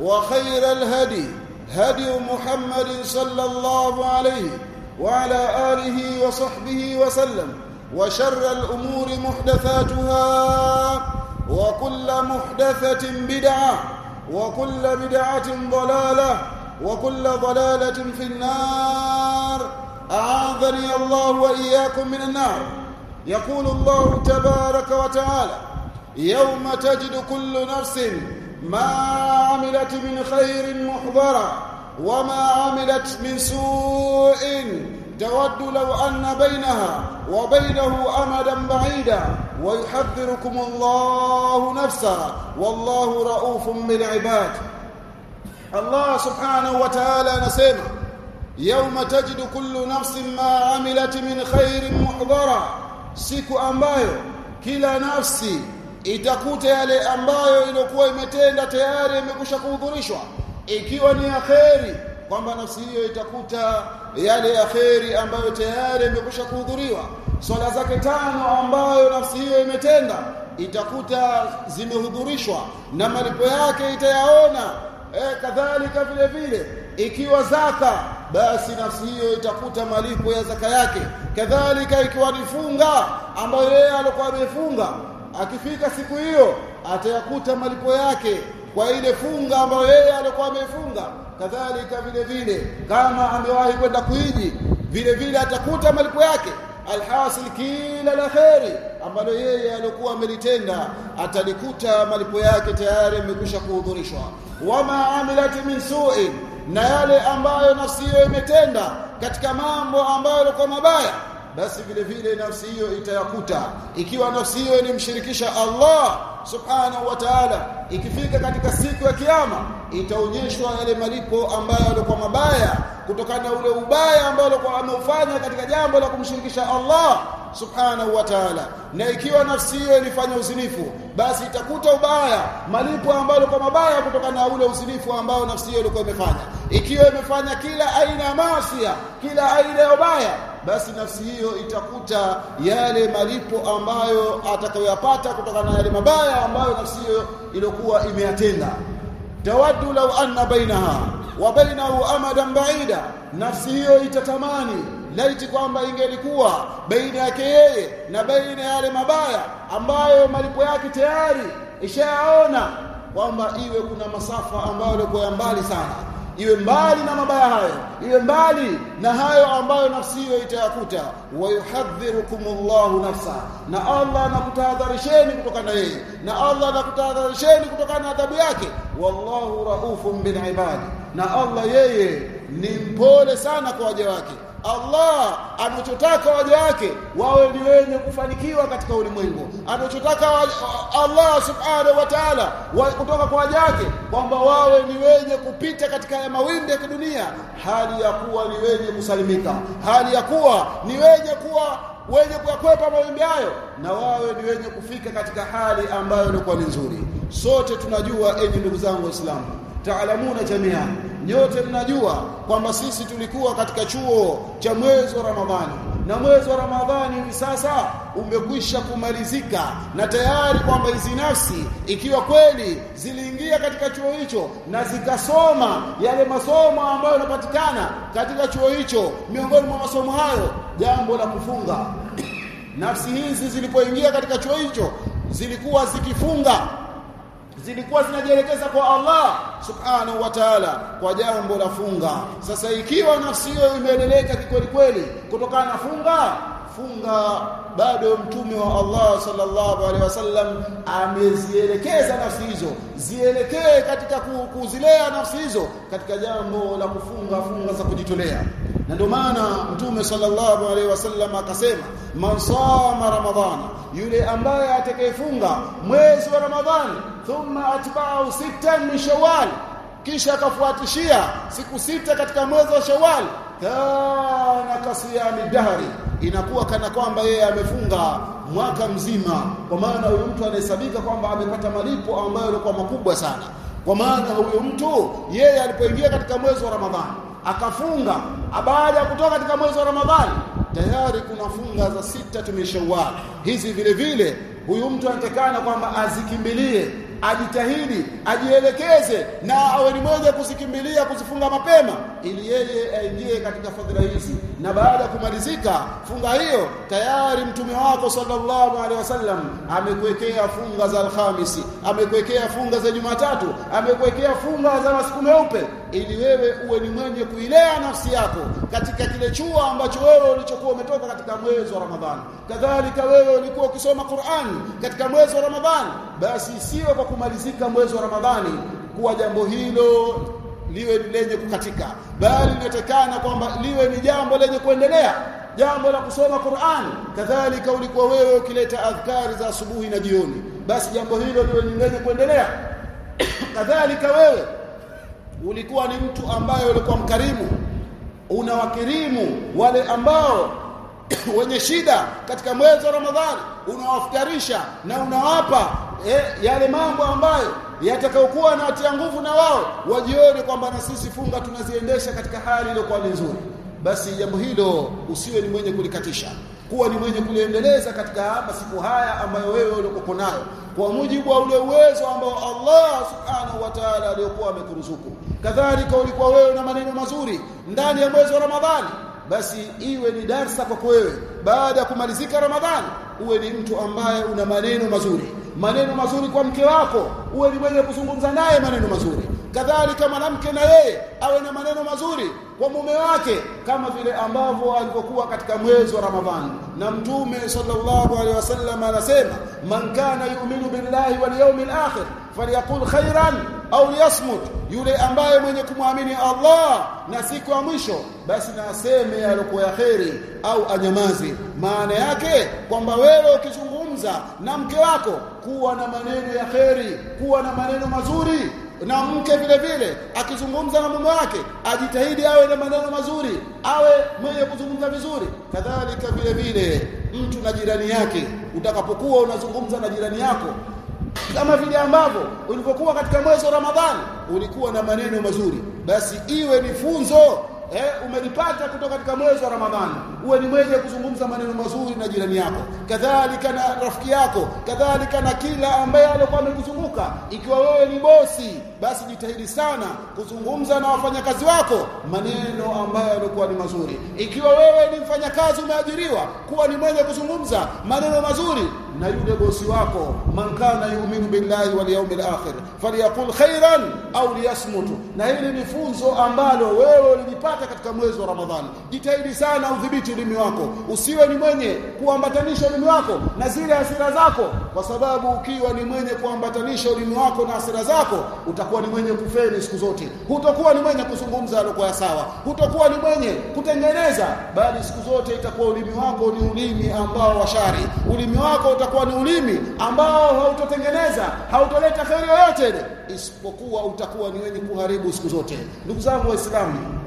وخير الهدي هدي محمد صلى الله عليه وعلى آله وصحبه وسلم وشر الأمور محدثاتها وكل محدثة بدعة وكل بدعة ضلالة وكل ضلالة في النار. أعاذني الله وإياكم من النار. يقول الله تبارك وتعالى يوم تجد كل نفس ما عملت من خير محضرا وما عملت من سوء تود لو أن بينها وبينه أمدا بعيدا ويحذركم الله نفسا والله رؤوف بالعباد. الله سبحانه وتعالى نسمع يوم تجد كل نفس ما عملت من خير محضرا siku ambayo kila nafsi itakuta yale ambayo ilikuwa imetenda tayari imekusha kuhudhurishwa. Ikiwa ni akheri kwamba nafsi hiyo itakuta yale akheri ambayo tayari imekusha kuhudhuriwa. Swala zake tano ambayo nafsi hiyo imetenda itakuta zimehudhurishwa na malipo yake itayaona. E, kadhalika vile vile ikiwa zaka basi nafsi hiyo itakuta malipo ya zaka yake. Kadhalika ikiwa ni funga ambayo yeye alikuwa amefunga akifika siku hiyo atayakuta malipo yake kwa ile funga ambayo yeye alikuwa amefunga kadhalika vile vile kama amewahi kwenda kuiji vile vile atakuta malipo yake. Alhasil kila la kheri ambalo yeye alikuwa amelitenda atalikuta malipo yake tayari amekwisha kuhudhurishwa. Wama amilati min su'in na yale ambayo nafsi hiyo imetenda katika mambo ambayo yalikuwa mabaya basi vile vile nafsi hiyo itayakuta. Ikiwa nafsi hiyo ilimshirikisha Allah subhanahu wa ta'ala ikifika katika siku ya kiyama itaonyeshwa yale malipo ambayo yalikuwa mabaya kutokana na ule ubaya ambao alikuwa ameufanya katika jambo la kumshirikisha Allah subhanahu wa ta'ala. Na ikiwa nafsi hiyo ilifanya uzinifu basi itakuta ubaya malipo ambayo kwa mabaya kutokana na ule uzinifu ambao nafsi hiyo ilikuwa imefanya. Ikiwa imefanya kila aina ya maasi kila aina ya ubaya basi nafsi hiyo itakuta yale malipo ambayo atakayoyapata kutokana na yale mabaya ambayo nafsi hiyo iliyokuwa imeyatenda. Tawaddu law anna bainaha wa bainahu amadan ba'ida nafsi hiyo itatamani laiti kwamba ingelikuwa baina yake yeye na baina yale mabaya ambayo malipo yake tayari ishayaona kwamba iwe kuna masafa ambayo yalikuwa mbali sana iwe mbali na mabaya hayo. Iwe mbali na hayo ambayo nafsi hiyo itayakuta. Wayuhadhirukumullahu nafsa. Na Allah anakutahadharisheni kutokana na yeye. Na Allah anakutahadharisheni kutokana na adhabu yake. Wallahu raufun bil ibadi. Na Allah yeye ni mpole sana kwa waja wake Allah anachotaka waja wake wawe ni wenye kufanikiwa katika ulimwengu. Anachotaka Allah subhanahu wa ta'ala kutoka kwa waja wake kwamba wawe ni wenye kupita katika ya mawimbi ya kidunia. Hali ya kuwa ni wenye kusalimika. Hali ya kuwa ni wenye kuwa wenye kuyakwepa mawimbi hayo. Na wawe ni wenye kufika katika hali ambayo ilikuwa ni nzuri. Sote tunajua enyi ndugu zangu waislamu taalamuna jamia nyote mnajua kwamba sisi tulikuwa katika chuo cha mwezi wa Ramadhani. Na mwezi wa Ramadhani hivi sasa umekwisha kumalizika. Na tayari kwamba hizi nafsi ikiwa kweli ziliingia katika chuo hicho na zikasoma yale masomo ambayo yanapatikana katika chuo hicho miongoni mwa masomo hayo jambo la kufunga. Nafsi hizi zilipoingia katika chuo hicho zilikuwa zikifunga zilikuwa zinajielekeza kwa Allah subhanahu wa ta'ala kwa jambo la funga. Sasa ikiwa nafsi hiyo imeeleleka kikweli kweli kutokana na funga funga bado mtume wa Allah sallallahu alaihi wasallam amezielekeza nafsi hizo zielekee katika kuzilea nafsi hizo katika jambo la kufunga funga za kujitolea na ndio maana mtume sallallahu alaihi wasallam akasema man sama ramadhana yule ambaye atakayefunga mwezi wa ramadhani thumma atba'u sittan min shawwal kisha akafuatishia siku sita katika mwezi wa shawwal kana kasiyami dahri inakuwa kana kwamba yeye amefunga mwaka mzima. Kwa maana huyo mtu anahesabika kwamba amepata malipo ambayo yalikuwa makubwa sana. Kwa maana huyo mtu yeye alipoingia katika mwezi wa ramadhani akafunga. Baada ya kutoka katika mwezi wa ramadhani tayari kuna funga za sita tumeshawal hizi vile vile huyu mtu anatakana kwamba azikimbilie ajitahidi ajielekeze na awe ni mmoja kuzikimbilia kuzifunga mapema ili yeye aingie katika fadhila hizi. Na baada ya kumalizika funga hiyo tayari mtume wako sallallahu alaihi wasallam amekuwekea funga za alhamisi amekuwekea funga za jumatatu amekuwekea funga za masiku meupe ili wewe uwe ni mwenye kuilea nafsi yako katika kile chuo ambacho wewe ulichokuwa umetoka katika mwezi wa Ramadhani. Kadhalika wewe ulikuwa ukisoma Qur'an katika mwezi wa Ramadhani. Basi siwe kwa kumalizika mwezi wa Ramadhani kuwa jambo hilo liwe lenye kukatika bali inatakana kwamba liwe ni jambo lenye kuendelea jambo la kusoma Qur'an. Kadhalika ulikuwa wewe ukileta adhkari za asubuhi na jioni. Basi jambo hilo liwe ni lenye kuendelea. Kadhalika wewe ulikuwa ni mtu ambaye ulikuwa mkarimu unawakirimu wale ambao wenye shida katika mwezi wa Ramadhani unawafutarisha na unawapa eh, yale mambo ambayo yatakayokuwa na watia nguvu na wao wajione kwamba na sisi funga tunaziendesha katika hali iliyokuwa nzuri. Basi jambo hilo usiwe ni mwenye kulikatisha kuwa ni mwenye kuliendeleza katika masiku haya ambayo wewe uliokuwa nayo. Kwa mujibu wa ule uwezo ambao Allah subhanahu wa ta'ala aliyokuwa amekuruzuku kadhalika ulikuwa wewe na maneno mazuri ndani ya mwezi wa Ramadhani. Basi iwe ni darsa kwa wewe. Baada ya kumalizika Ramadhani uwe ni mtu ambaye una maneno mazuri maneno mazuri kwa mke wako uwe ni mwenye kuzungumza naye maneno mazuri. Kadhalika mwanamke na yeye awe na maneno mazuri kwa mume wake kama vile ambavyo alivyokuwa katika mwezi wa Ramadhani. Na mtume sallallahu alaihi wasallam anasema man kana yu'minu billahi wal yawmil akhir falyaqul khairan au liyasmut yule ambaye mwenye kumwamini Allah na siku ya mwisho basi na aseme yaliokuwa ya kheri au anyamaze maana yake kwamba wewe ukizungumza na mke wako kuwa na maneno ya kheri kuwa na maneno mazuri. Na mke vile vile akizungumza na mume wake ajitahidi awe na maneno mazuri awe mwenye kuzungumza vizuri. Kadhalika vile vile mtu na jirani yake utakapokuwa unazungumza na jirani yako kama vile ambavyo ulipokuwa katika mwezi wa Ramadhani ulikuwa na maneno mazuri. Basi iwe ni funzo eh, umelipata kutoka katika mwezi wa Ramadhani. Uwe ni mwezi wa kuzungumza maneno mazuri na jirani yako. Kadhalika na rafiki yako. Kadhalika na kila ambaye alikuwa amekuzunguka. Ikiwa wewe ni bosi basi jitahidi sana kuzungumza na wafanyakazi wako maneno ambayo yalikuwa ni mazuri. Ikiwa wewe ni mfanyakazi umeajiriwa kuwa ni mwenye kuzungumza maneno mazuri na yule bosi wako mankana yu'minu billahi wal yawmil akhir falyaqul khairan au liyasmut. Na hili ni funzo ambalo wewe ulipata katika mwezi wa Ramadhani. Jitahidi sana udhibiti ulimi wako. Usiwe ni mwenye kuambatanisha ulimi wako na zile hasira zako. Kwa sababu ukiwa ni mwenye kuambatanisha ulimi wako na hasira zako utakuwa ni mwenye kufeli siku zote. Hutakuwa ni mwenye kuzungumza alikuwa sawa. Hutakuwa ni mwenye kutengeneza bali siku zote itakuwa ulimi wako ni ulimi ambao wa shari. Ulimi wako utakuwa ni ulimi ambao hautotengeneza hautoleta kheri yoyote ile isipokuwa utakuwa ni wenye kuharibu siku zote. Ndugu zangu waislamu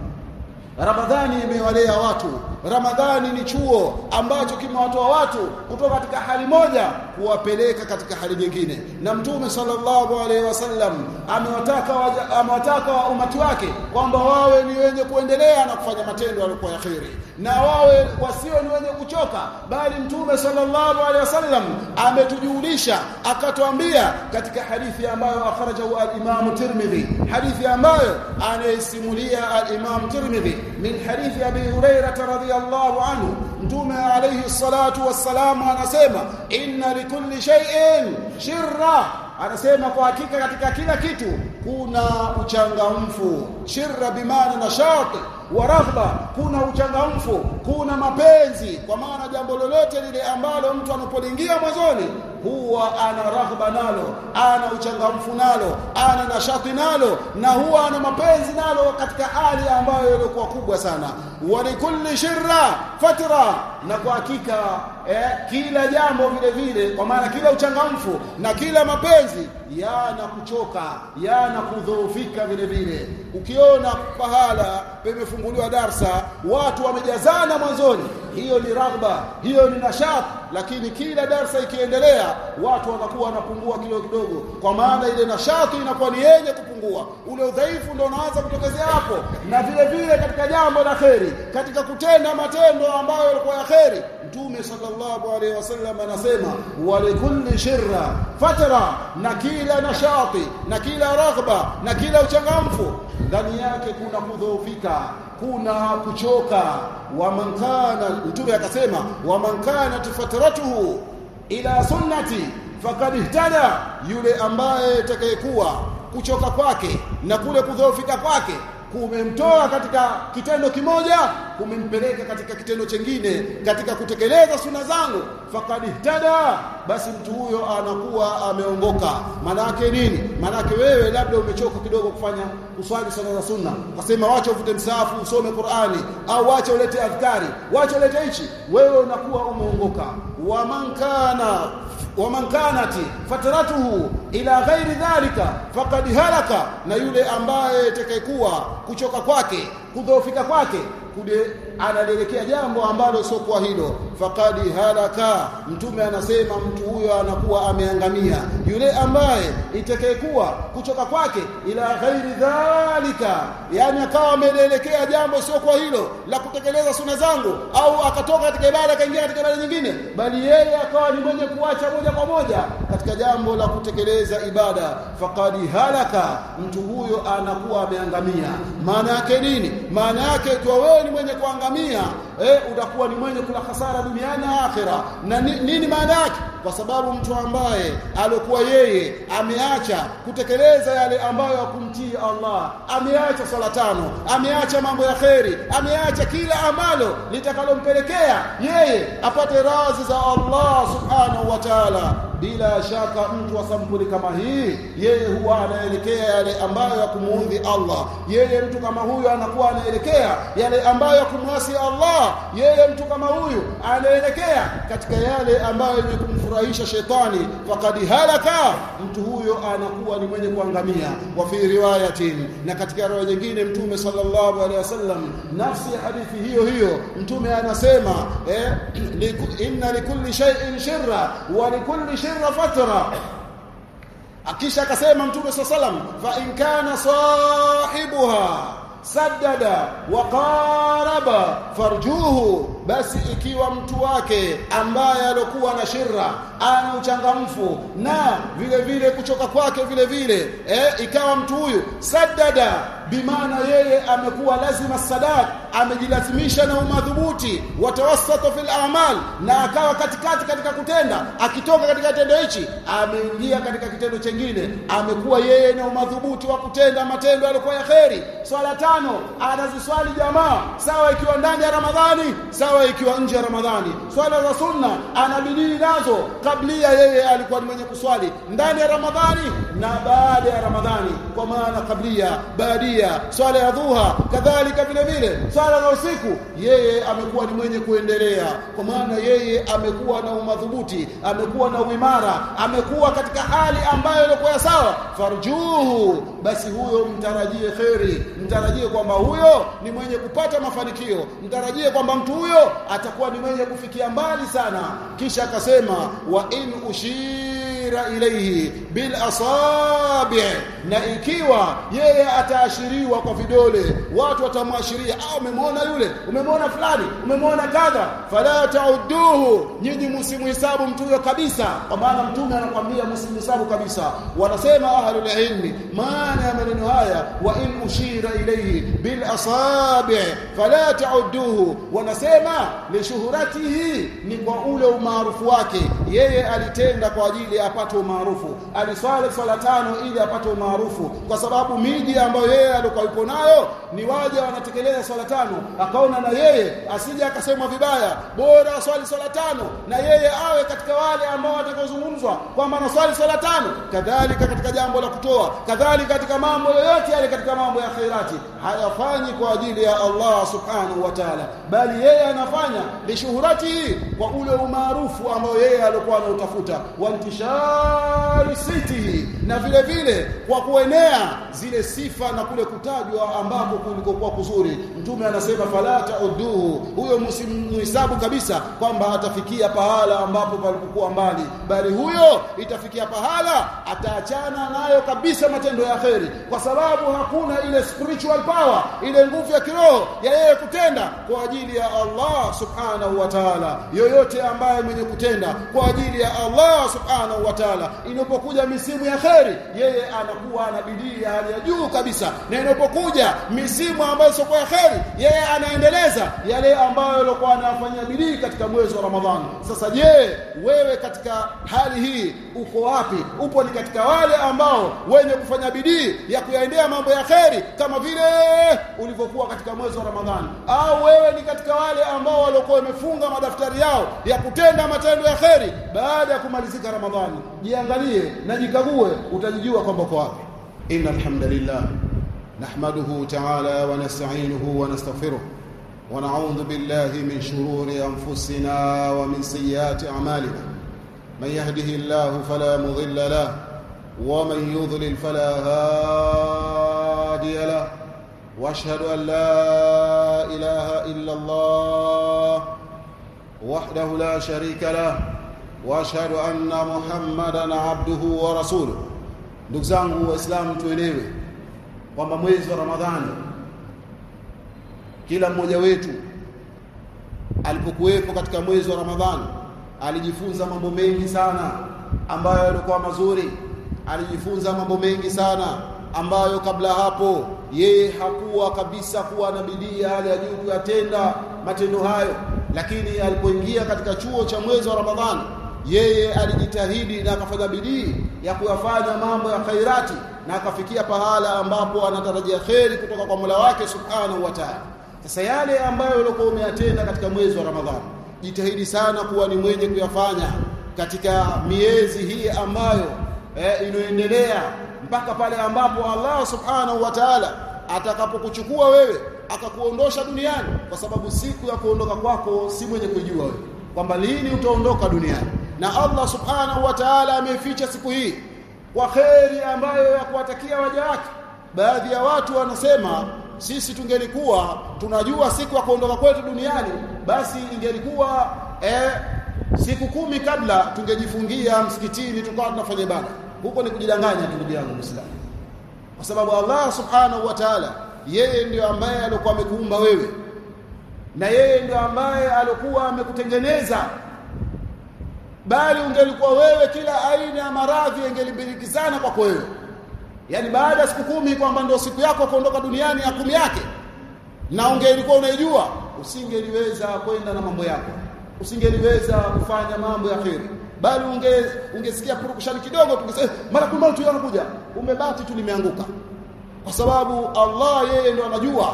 Ramadhani imewalea watu. Ramadhani ni chuo ambacho kimewatoa watu kutoka katika hali moja kuwapeleka katika hali nyingine. Na Mtume sallallahu alaihi wasallam amewataka amewataka wa umati wake kwamba wawe ni wenye kuendelea na kufanya matendo yaliyokuwa ya kheri na wawe wasio ni wenye kuchoka, bali Mtume sallallahu alaihi wasallam ametujulisha akatuambia katika hadithi ambayo akhrajahu al-Imam Tirmidhi, hadithi ambayo anaisimulia al-Imam Tirmidhi min hadithi Abi Hurairah radhiyallahu anhu, Mtume alayhi salatu wassalam anasema inna likulli shay'in shirra. Anasema kwa hakika katika kila kitu kuna uchangamfu shirra bimaana nashati wa raghba kuna uchangamfu kuna mapenzi. Kwa maana jambo lolote lile ambalo mtu anapolingia mwanzoni huwa ana raghba nalo ana uchangamfu nalo ana nashati nalo na huwa ana mapenzi nalo katika hali ambayo ilikuwa kubwa sana. Wa walikulli shirra fatra na kwa hakika eh, kila jambo vile vile kwa maana kila uchangamfu na kila mapenzi yana kuchoka yana kudhoofika vile vile. Ukiona pahala pemefunguliwa darsa watu wamejazana mwanzoni hiyo ni raghba hiyo ni nashat. Lakini kila darsa ikiendelea watu wanakuwa wanapungua kilo kidogo. Kwa maana ile nashati inakuwa ni yenye kupungua. Ule udhaifu ndio unaanza kutokezea hapo. Na vile vile katika jambo la kheri katika kutenda matendo ambayo yalikuwa ya kheri mtume sallallahu alaihi wasallam anasema walikulli shirra fatra na kila nashati na kila raghba na kila uchangamfu ndani yake kuna kudhoofika kuna kuchoka. Wa mankana mtume akasema wa mankana fatratuhu ila sunnati faqad ihtada yule ambaye atakayekuwa kuchoka kwake na kule kudhoofika kwake kumemtoa katika kitendo kimoja kumempeleka katika kitendo chengine katika kutekeleza suna zangu. Faqad ihtada basi mtu huyo anakuwa ameongoka. Manake nini? Manake wewe labda umechoka kidogo kufanya kuswali sala za sunna. Ukasema wacha uvute msahafu usome Qur'ani au wacha ulete adhkari wacha ulete hichi. Wewe unakuwa umeongoka. Wa man kana waman kanati fatratuhu ila ghairi dhalika faqad halaka. Na yule ambaye atakayekuwa kuchoka kwake kudhoofika kwake kude analelekea jambo ambalo sio kwa hilo. Faqad halaka mtume anasema mtu huyo anakuwa ameangamia. Yule ambaye itakayekuwa kuchoka kwake ila ghairi dhalika yani akawa amelelekea jambo sio kwa hilo la kutekeleza suna zangu au akatoka katika ibada akaingia katika ibada nyingine bali yeye akawa ni mwenye kuacha moja kwa moja katika jambo la kutekeleza ibada. Faqad halaka mtu huyo anakuwa ameangamia. Maana yake nini? Maana yake kwa wewe ni mwenye kuangamia minha. Eh utakuwa ni mwenye kula hasara duniani na akhera na nini maana yake? Kwa sababu mtu ambaye alikuwa yeye ameacha kutekeleza yale ambayo hakumtii Allah ameacha swala tano ameacha mambo ya kheri ameacha kila ambalo litakalompelekea yeye apate radhi za Allah subhanahu wa ta'ala bila shaka mtu wa sampuli kama hii yeye huwa anaelekea yale ambayo ya kumuudhi Allah. Yeye mtu kama huyo anakuwa anaelekea yale ambayo ya kumwasi Allah yeye mtu kama huyu anaelekea katika yale ambayo yenye kumfurahisha shetani. Faqad halaka mtu huyo anakuwa ni mwenye kuangamia. Wa fi riwayatin na katika riwaya nyingine mtume sallallahu alaihi wasallam nafsi ya hadithi hiyo hiyo mtume anasema eh, inna likulli shay'in shirra wa likulli shirra fatra. Akisha akasema mtume sallallahu alaihi wasallam fa in kana sahibuha saddada wa qaraba farjuhu basi ikiwa mtu wake ambaye alokuwa na shirra ana uchangamfu na vile vile kuchoka kwake vile vile eh, ikawa mtu huyu saddada bimaana yeye amekuwa lazima sadaq amejilazimisha na umadhubuti watawassata fil a'mal na akawa katikati katika kutenda akitoka katika kitendo hichi ameingia katika kitendo chengine amekuwa yeye na umadhubuti wa kutenda matendo yaliokuwa ya kheri. Swala tano anaziswali jamaa sawa ikiwa ndani ya ramadhani sawa ikiwa nje ya ramadhani swala za sunna anabidii nazo kablia yeye alikuwa ni mwenye kuswali. Ndani ya ramadhani na baada ya ramadhani kwa maana kablia baadia swala ya dhuha kadhalika vile vile swala za usiku yeye amekuwa ni mwenye kuendelea. Kwa maana yeye amekuwa na umadhubuti amekuwa na uimara amekuwa katika hali ambayo ilikuwa sawa. Farjuhu basi huyo mtarajie kheri. Mtarajie kwamba huyo ni mwenye kupata mafanikio. Mtarajie kwamba mtu huyo atakuwa ni mwenye kufikia mbali sana. Kisha akasema wa in ushira ilayhi bil asabi. Na ikiwa yeye ataashiriwa kwa vidole watu watamwashiria au umemwona yule umemwona fulani umemwona kadha. Fala tauduhu nyinyi msimhesabu mtu huyo kabisa. Kwa maana mtume anakuambia msimhesabu kabisa. Wanasema ahlul ilmi maana ya maneno haya wa in ushira ilayhi bil asabi. Fala tauduhu wanasema li shuhuratihi ni kwa ule umaarufu wake yeye alitenda kwa ajili apate umaarufu. Aliswali swala tano ili apate umaarufu. Kwa sababu miji ambayo yeye alikuwa yupo nayo ni waja wanatekeleza swala tano. Akaona na yeye asije akasemwa vibaya bora aswali swala tano na yeye awe katika wale ambao watakaozungumzwa kwamba anaswali swala tano. Kadhalika katika jambo la kutoa kadhalika katika mambo yoyote yale katika mambo ya khairati. Hayafanyi kwa ajili ya Allah subhanahu wa ta'ala. Bali yeye anafanya lishuhurati kwa ule umaarufu ambao yeye alikuwa anautafuta wantishari sitihi na vile vile kwa kuenea zile sifa na kule kutajwa ambako kulikokuwa kuzuri. Mtume anasema fala tauduhu huyo msimuhesabu kabisa kwamba atafikia pahala ambapo palikokuwa mbali bali huyo itafikia pahala ataachana nayo kabisa matendo ya kheri kwa sababu hakuna ile spiritual power ile nguvu ya kiroho ya yeye kutenda kwa ajili ya Allah subhanahu wa ta'ala. Yoyote ambaye mwenye kutenda kwa ajili ya Allah subhanahu wa ta'ala inapokuja misimu ya kheri yeye anakuwa ana bidii ya hali ya juu kabisa. Na inapokuja misimu ambayo sio kwa kheri yeye anaendeleza yale ambayo alikuwa anafanyia bidii katika mwezi wa Ramadhani. Sasa je wewe katika hali hii uko wapi? Upo ni katika wale ambao wenye kufanya bidii ya kuyaendea mambo ya kheri kama vile ulivyokuwa katika mwezi wa Ramadhani? Au wewe ni katika wale ambao waliokuwa wamefunga madaftari yao ya kutenda matendo ya kheri baada ya kumalizika Ramadhani? Jiangalie na jikague utajijua kwamba uko wapi. Inna hamdalillah wa nasta'inuhu wa nastaghfiruh ونعوذ بالله من شرور أنفسنا ومن سيئات أعمالنا. من يهده الله فلا مضل له ومن يضلل فلا هادي له. وأشهد أن لا إله إلا الله وحده لا شريك له وأشهد أن محمدا عبده ورسوله. Ndugu zangu waislamu tuelewe. Kwamba mwezi wa ramadhani kila mmoja wetu alipokuwepo katika mwezi wa ramadhani alijifunza mambo mengi sana ambayo yalikuwa mazuri. Alijifunza mambo mengi sana ambayo kabla hapo yeye hakuwa kabisa kuwa na bidii hali ya juu kuyatenda matendo hayo. Lakini alipoingia katika chuo cha mwezi wa Ramadhani yeye alijitahidi na akafanya bidii ya kuyafanya mambo ya khairati na akafikia pahala ambapo anatarajia kheri kutoka kwa Mola wake Subhanahu wa Ta'ala. Sasa yale ambayo ulikuwa umeyatenda katika mwezi wa Ramadhani jitahidi sana kuwa ni mwenye kuyafanya katika miezi hii ambayo eh, inaendelea mpaka pale ambapo Allah subhanahu wa ta'ala atakapokuchukua wewe akakuondosha duniani. Kwa sababu siku ya kuondoka kwako si mwenye kujua wewe. Kwamba lini utaondoka duniani na Allah subhanahu wa ta'ala ameficha siku hii kwa kheri ambayo ya kuwatakia waja wake. Baadhi ya watu wanasema sisi tungelikuwa tunajua siku ya kuondoka kwetu duniani basi ingelikuwa eh, siku kumi kabla tungejifungia msikitini tukawa tunafanya ibada. Huko ni kujidanganya ndugu yangu Muislamu. Kwa sababu Allah subhanahu wa ta'ala yeye ndiyo ambaye alikuwa amekuumba wewe. Na yeye ndio ambaye alikuwa amekutengeneza bali ungelikuwa wewe kila aina ya maradhi yangelibirikizana kwako wewe. Yani baada ya siku kumi kwamba ndio siku yako kuondoka duniani ya kumi yake na ungelikuwa unaijua usingeliweza kwenda na mambo yako usingeliweza kufanya mambo ya kheri. Bali unge ungesikia purukushani kidogo tukisema mara kwa mara tu yanakuja umebati tu nimeanguka. Kwa sababu Allah yeye ndo anajua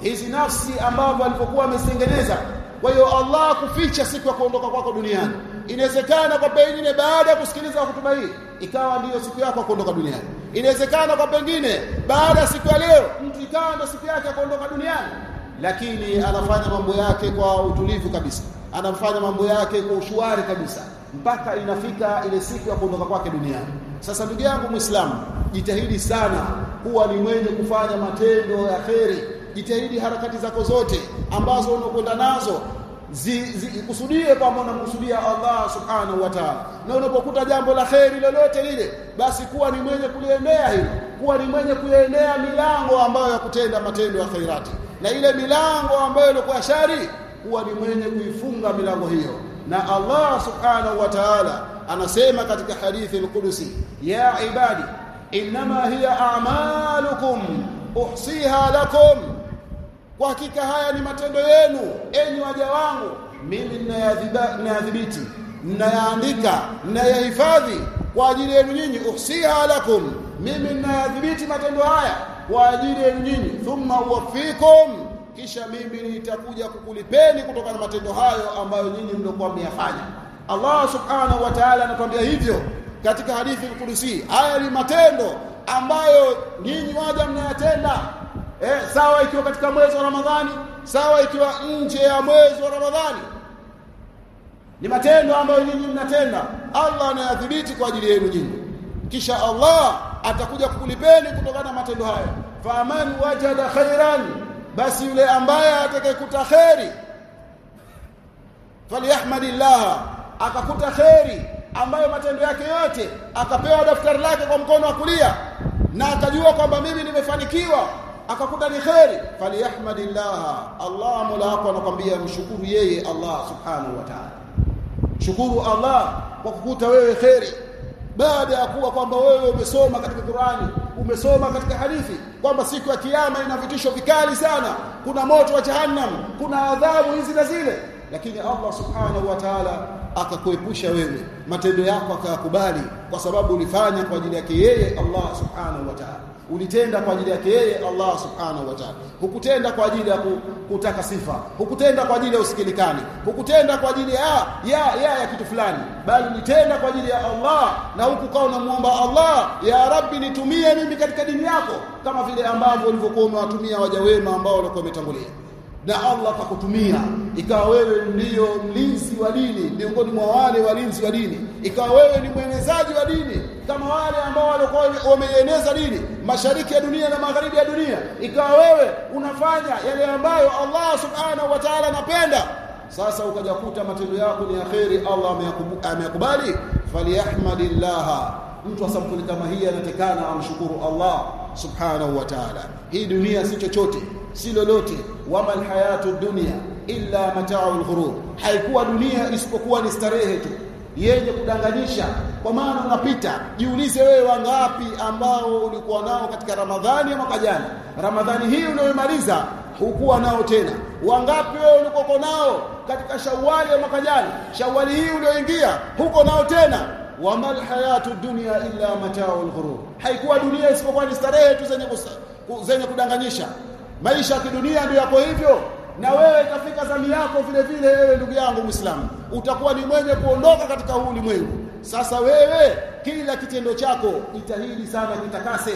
hizi nafsi ambavyo alipokuwa amezitengeneza kwa hiyo Allah kuficha siku ya kuondoka kwako duniani. Inawezekana kwa pengine baada ya kusikiliza hotuba hii ikawa ndiyo siku yako ya kuondoka duniani. Inawezekana kwa pengine baada ya siku ya leo mtu ikawa ndio siku yake ya kuondoka duniani. Lakini anafanya mambo yake kwa utulivu kabisa. Anafanya mambo yake kwa ushuari kabisa. Mpaka inafika ile siku ya kuondoka kwake duniani. Sasa ndugu yangu muislamu jitahidi sana kuwa ni mwenye kufanya matendo ya kheri jitahidi harakati zako zote ambazo unakwenda nazo zikusudie zi, kwamba unamkusudia Allah subhanahu wa ta'ala. Na unapokuta jambo la kheri lolote lile basi kuwa ni mwenye kuliendea hilo. Kuwa ni mwenye kuiendea milango ambayo ya kutenda matendo ya khairati. Na ile milango ambayo ilikuwa shari kuwa ni mwenye kuifunga milango hiyo. Na Allah subhanahu wa ta'ala anasema katika hadithi al-Qudusi ya ibadi inma hiya a'malukum uhsiha lakum kwa hakika haya ni matendo yenu enyi waja wangu. Mimi ninayadhibiti ninayaandika ninayahifadhi kwa ajili yenu nyinyi uhsiha lakum. Mimi ninayadhibiti matendo haya kwa ajili yenu nyinyi thumma uwafikum kisha mimi nitakuja kukulipeni kutokana na matendo hayo ambayo nyinyi mlikuwa mmeyafanya. Allah subhanahu wa ta'ala anatuambia hivyo katika hadithi al-Qudsi. Haya ni matendo ambayo nyinyi waja mnayatenda eh, sawa ikiwa katika mwezi wa Ramadhani sawa ikiwa nje ya mwezi wa Ramadhani. Ni matendo ambayo nyinyi mnatenda. Allah anayadhibiti kwa ajili yenu nyinyi. Kisha Allah atakuja kukulipeni kutokana na matendo hayo faman wajada khairan basi yule ambaye atakayekuta khairi falyahmadillah akakuta khairi ambayo matendo yake yote akapewa daftari lake kwa mkono wa kulia na akajua kwamba mimi nimefanikiwa akakuta ni khairi falyahmadillah. Allah mola wako anakwambia mshukuru yeye Allah subhanahu wa ta'ala. Shukuru Allah kwa kukuta wewe kheri. Baada ya kuwa kwamba wewe umesoma katika Qur'ani umesoma katika hadithi kwamba siku ya kiyama ina vitisho vikali sana. Kuna moto wa jahannam kuna adhabu hizi na zile. Lakini Allah subhanahu wa ta'ala akakuepusha wewe. Matendo yako akayakubali kwa sababu ulifanya kwa ajili yake yeye Allah subhanahu wa ta'ala ulitenda kwa ajili yake yeye Allah subhanahu wa ta'ala. Hukutenda kwa ajili ya kutaka sifa. Hukutenda kwa ajili ya usikilikani. Hukutenda kwa ajili ya ya ya, ya kitu fulani. Bali ulitenda kwa ajili ya Allah na huku kwa unamuomba Allah ya Rabbi nitumie mimi katika dini yako. Kama vile ambavyo ulivyokuwa umewatumia waja wema ambao walikuwa wametangulia na Allah atakutumia ikawa wewe ndiyo mlinzi wa dini miongoni mwa wale walinzi wa dini. Ikawa wewe ni mwenezaji wa dini kama wale ambao walikuwa wameeneza dini mashariki ya dunia na magharibi ya dunia. Ikawa wewe unafanya yale ambayo Allah subhanahu wa ta'ala anapenda. Sasa ukajakuta matendo yako ni yaheri Allah ameyakubali. Falyahmadillah mtu asampuli kama hii anatekana amshukuru Allah subhanahu wa ta'ala. Hii dunia si chochote si lolote wama alhayatu dunya illa mata'ul ghurur. Haikuwa dunia isipokuwa ni starehe tu yenye kudanganyisha. Kwa maana unapita jiulize wewe wangapi ambao ulikuwa nao katika Ramadhani ya mwaka jana. Ramadhani hii unayomaliza hukuwa nao tena. Wangapi wewe ulikuwa nao katika shawali ya mwaka jana? Shawali hii ulioingia huko nao tena. Wamal hayatu dunya illa mata'ul ghurur. Haikuwa dunia isipokuwa ni starehe tu zenye zenye kudanganyisha maisha ya kidunia ndio yako hivyo. Na wewe itafika zamu yako vile vile wewe ndugu yangu Muislamu utakuwa ni mwenye kuondoka katika huu ulimwengu. Sasa wewe kila kitendo chako jitahidi sana kitakase.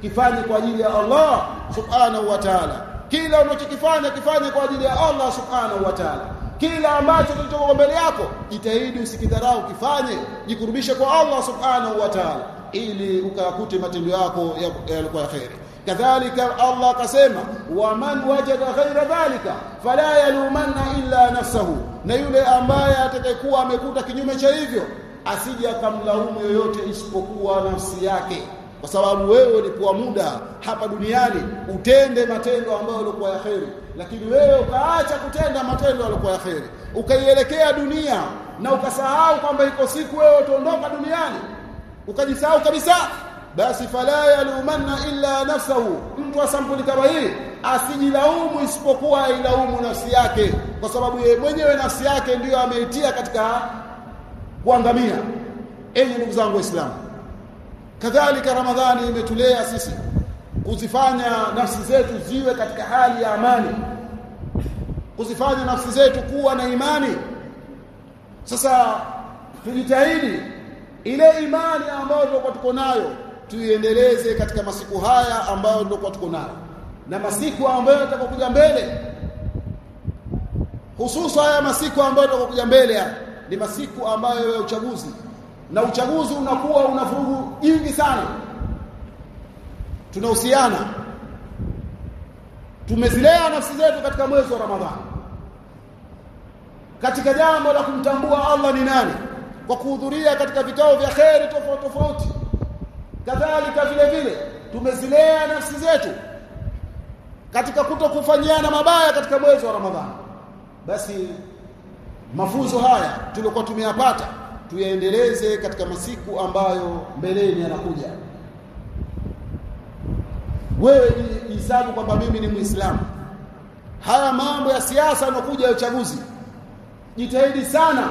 Kifanye kwa ajili ya Allah subhanahu wa ta'ala. Kila unachokifanya kifanye kwa ajili ya Allah subhanahu wa ta'ala. Kila ambacho kilichoko mbele yako jitahidi usikidharau kifanye. Jikurubishe kwa Allah subhanahu wa ta'ala. Ili ukayakute matendo yako yalikuwa ya khairi kadhalika Allah akasema waman wajada ghaira dhalika fala yalumanna illa nafsahu. Na yule ambaye atakayekuwa amekuta kinyume cha hivyo asije akamlaumu yoyote isipokuwa nafsi yake. Kwa sababu wewe ulipewa muda hapa duniani utende matendo ambayo yalikuwa ya kheri. Lakini wewe ukaacha kutenda matendo yalikuwa ya kheri. Ukaielekea dunia na ukasahau kwamba iko siku wewe utaondoka duniani. Ukajisahau kabisa basi fala yalumanna illa nafsahu. Mtu asampuli kama hii asijilaumu isipokuwa ailaumu nafsi yake kwa sababu yeye mwenyewe nafsi yake ndiyo ameitia katika kuangamia. Enyi ndugu zangu waislamu kadhalika ramadhani imetulea sisi kuzifanya nafsi zetu ziwe katika hali ya amani kuzifanya nafsi zetu kuwa na imani. Sasa tujitahidi ile imani ambayo tulikuwa tuko nayo tuiendeleze katika masiku haya ambayo tulikuwa tuko nayo. Na masiku ambayo yatakokuja mbele hususa haya masiku ambayo yatakokuja mbele ni masiku ambayo ya uchaguzi. Na uchaguzi unakuwa una vurugu nyingi sana. Tunahusiana. Tumezilea nafsi zetu katika mwezi wa Ramadhani. Katika jambo la kumtambua Allah ni nani? Kwa kuhudhuria katika vikao vya kheri tofauti tofauti kadhalika vile vile tumezilea nafsi zetu katika kutokufanyiana mabaya katika mwezi wa Ramadhani. Basi mafunzo haya tulikuwa tumeyapata tuyaendeleze katika masiku ambayo mbeleni yanakuja. Wewe jihesabu kwamba mimi ni muislamu. Haya mambo ya siasa yanokuja ya uchaguzi. Jitahidi sana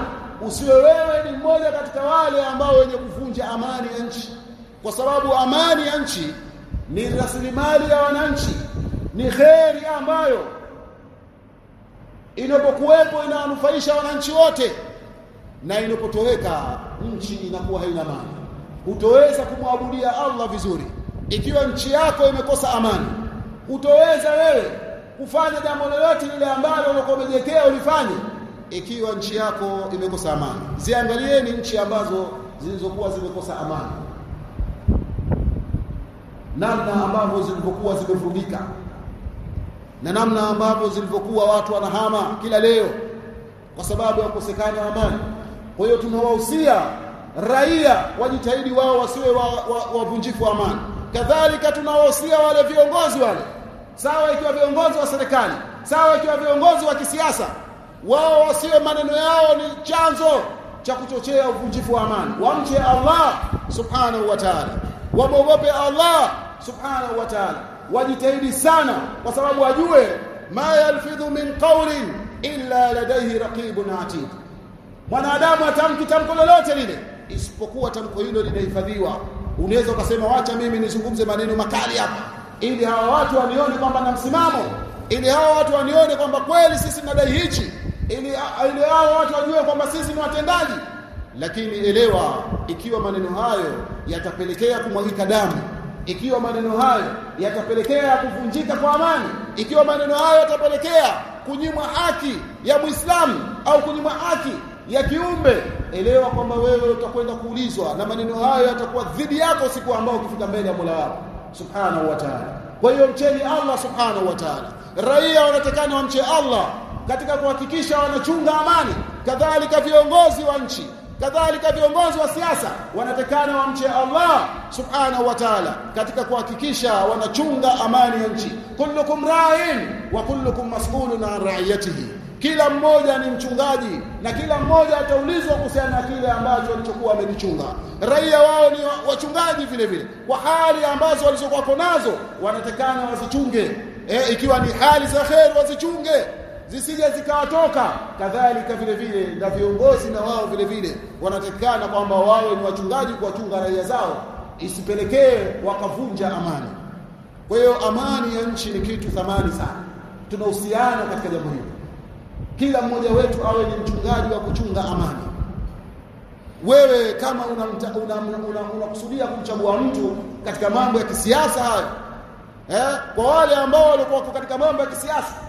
usiwe wewe ni mmoja katika wale ambao wenye kuvunja amani ya nchi kwa sababu amani ya nchi ni rasilimali ya wananchi ni kheri ambayo inapokuwepo inawanufaisha wananchi wote na inapotoweka nchi inakuwa haina amani. Utoweza kumwabudia Allah vizuri. Ikiwa nchi yako imekosa amani utoweza wewe kufanya jambo lolote lile ambalo ulikuwa umejiwekea ulifanye ikiwa nchi yako imekosa amani. Ziangalieni nchi ambazo zilizokuwa zimekosa amani namna ambavyo zilivyokuwa zimevurugika na namna ambavyo zilivyokuwa watu wanahama kila leo kwa sababu ya kukosekana amani. Kwa hiyo tunawahusia raia wajitahidi wao wasiwe wavunjifu wa, wa, wa amani. Kadhalika tunawahusia wale viongozi wale sawa ikiwa viongozi wa serikali sawa ikiwa viongozi wa kisiasa wao wasiwe maneno yao ni chanzo cha kuchochea uvunjifu wa amani. Wamche Allah subhanahu wa ta'ala. Wamwogope Allah subhanahu wa ta'ala. Wajitahidi sana kwa sababu wajue ma yalfidhu min qawlin illa ladayhi raqibun atid. Mwanadamu atamki tamko lolote lile isipokuwa tamko hilo linahifadhiwa unaweza ukasema wacha mimi nizungumze maneno makali hapa. Ili hawa watu wanione kwamba na msimamo. Ili hawa watu wanione kwamba kweli sisi tunadai hichi. Ili ili hawa watu wajue kwamba sisi ni watendaji. Lakini elewa ikiwa maneno hayo yatapelekea kumwagika damu ikiwa maneno hayo yatapelekea kuvunjika kwa amani ikiwa maneno hayo yatapelekea kunyimwa haki ya Muislamu au kunyimwa haki ya kiumbe elewa kwamba wewe utakwenda kuulizwa na maneno hayo yatakuwa dhidi yako siku ambayo ukifika mbele ya Mola wako subhanahu wa ta'ala. Kwa hiyo mcheni Allah subhanahu wa ta'ala. Raia wanatakana wamche Allah katika kuhakikisha wanachunga amani. Kadhalika viongozi wa nchi kadhalika viongozi wa siasa wanatakana wamche Allah subhanahu wa ta'ala katika kuhakikisha wanachunga amani ya nchi. Kullukum ra'in wa kullukum mas'ulun an ra'iyatihi. Kila mmoja ni mchungaji na kila mmoja ataulizwa kuhusiana na kile ambacho alichokuwa amelichunga raia wao ni wachungaji vile vile. Kwa hali ambazo walizokuwa nazo wanatakana wazichunge. E, ikiwa ni hali za kheri wazichunge zisije zikawatoka. Kadhalika vile vile na viongozi na wao vile vile wanatakikana kwamba wawe ni wachungaji kuwachunga raia zao isipelekee wakavunja amani. Kwa hiyo amani ya nchi ni kitu thamani sana. Tunahusiana katika jambo hili. Kila mmoja wetu awe ni mchungaji wa kuchunga amani. Wewe kama unakusudia una, una, una, kumchagua mtu katika mambo ya kisiasa hayo eh? Kwa wale ambao walikuwa katika mambo ya kisiasa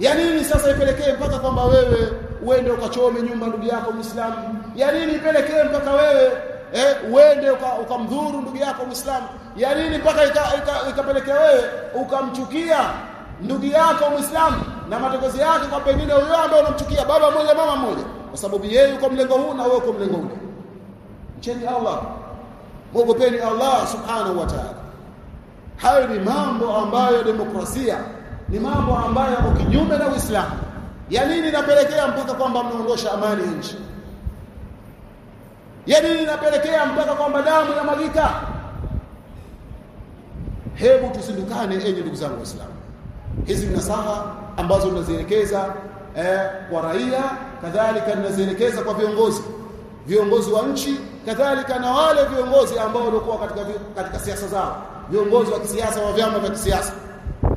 ya nini sasa ipelekee mpaka kwamba wewe uende ukachome nyumba ndugu yako Muislamu? Ya nini ipelekee mpaka wewe eh uende ukamdhuru uka ndugu yako Muislamu? Ya nini mpaka ikapelekea wewe ukamchukia ndugu yako Muislamu na matokeo yake kwa pengine huyo ambaye unamchukia baba mmoja mama mmoja kwa sababu yeye yuko mlengo huu na wewe uko mlengo ule? Mcheni Allah mwogopeni Allah subhanahu wa ta'ala. Hayo ni mambo ambayo demokrasia ni mambo ambayo yako kinyume na Uislamu. Ya nini inapelekea mpaka kwamba mnaondosha amani nchi ya nini inapelekea mpaka kwamba damu inamwagika? Hebu tusindukane enyi ndugu zangu waislamu. Hizi nasaha ambazo tunazielekeza eh, kwa raia kadhalika tunazielekeza kwa viongozi. Viongozi wa nchi kadhalika na wale viongozi ambao walikuwa katika katika siasa zao. Viongozi wa kisiasa wa vyama vya kisiasa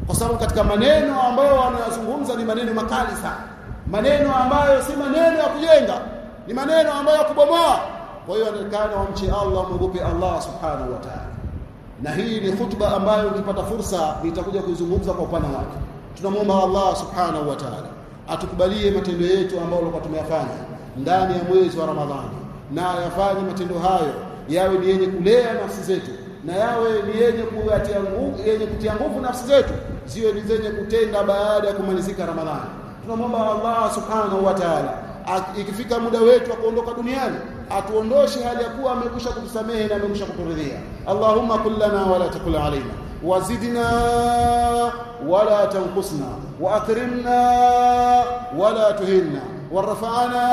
kwa sababu katika maneno ambayo wanayozungumza ni maneno makali sana. Maneno ambayo si maneno ya kujenga ni maneno ambayo ya kubomoa. Kwa hiyo anatakana wamche Allah mwogope Allah subhanahu wa ta'ala. Na hii ni khutba ambayo ukipata fursa nitakuja kuizungumza kwa upana wake. Tunamwomba Allah subhanahu wa ta'ala atukubalie matendo yetu ambayo tulikuwa tumeyafanya ndani ya mwezi wa Ramadhani. Na ayafanye matendo hayo yawe ni yenye kulea nafsi zetu na yawe ni yenye kuatia nguvu yenye kutia nguvu nafsi zetu ziwe ni zenye kutenda baada ya kumalizika Ramadhani tunamwomba Allah subhanahu wa ta'ala ikifika muda wetu wa kuondoka duniani atuondoshe hali ya kuwa amekwisha kutusamehe na amekwisha kuturidhia Allahumma kullana wala takul alaina wazidna wala tanqusna واكرمنا ولا تهنا ورفعنا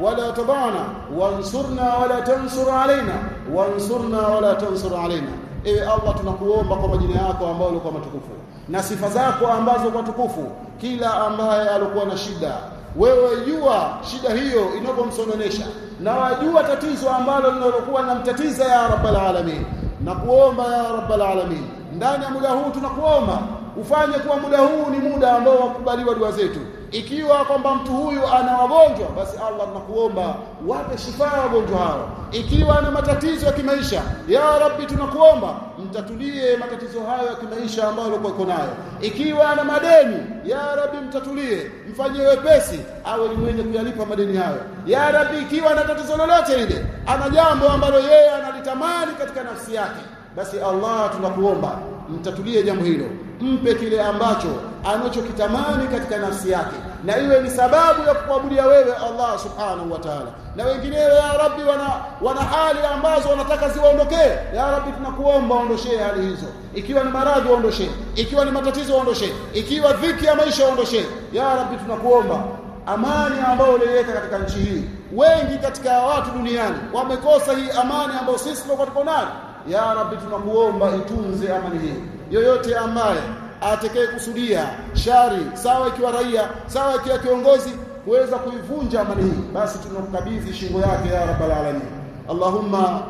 ولا تضعنا وانصرنا ولا تنصر علينا wansurna wala tansur alaina. Ewe Allah tunakuomba kwa majina yako ambayo yalikuwa matukufu na sifa zako ambazo kwa tukufu kila ambaye alikuwa na shida. Wewe jua shida hiyo inapomsononesha na wajua tatizo ambalo linalokuwa namtatiza ya rabbal alamin. Na kuomba ya rabbal alamin ndani ya muda huu tunakuomba ufanye kuwa muda huu ni muda ambao wakubaliwa dua zetu ikiwa kwamba mtu huyu ana wagonjwa basi Allah tunakuomba wape shifaa wagonjwa hao. Ikiwa ana matatizo ya kimaisha ya rabbi tunakuomba mtatulie matatizo hayo ya kimaisha ambayo alikuwa iko nayo. Ikiwa ana madeni ya rabbi mtatulie mfanyie wepesi awe ni mwenye kuyalipa madeni hayo. Ya rabbi ikiwa ana tatizo lolote lile ana jambo ambalo yeye analitamani katika nafsi yake basi Allah tunakuomba mtatulie jambo hilo. Mpe kile ambacho anachokitamani katika nafsi yake. Na iwe ni sababu ya kukuabudia wewe Allah subhanahu wa ta'ala. Na wengineo ya rabbi wana wana hali ambazo wanataka ziwaondokee ya rabbi tunakuomba ondoshee hali hizo. Ikiwa ni maradhi waondoshee ikiwa ni matatizo waondoshee ikiwa dhiki ya maisha waondoshee ya rabbi tunakuomba. Amani ambayo uliweka katika nchi hii. Wengi katika watu duniani wamekosa hii amani ambayo sisi tuko nayo ya rabbi tunakuomba itunze amani hii yoyote ambaye atakaye kusudia shari sawa ikiwa raia sawa ikiwa kiongozi kuweza kuivunja amani hii basi tunakukabidhi shingo yake ya rabbal alamin allahumma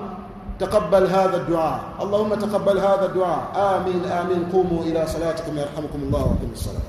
تقبل هذا الدعاء اللهم تقبل هذا الدعاء آمين آمين قوموا إلى صلاتكم يرحمكم الله وقم الصلاة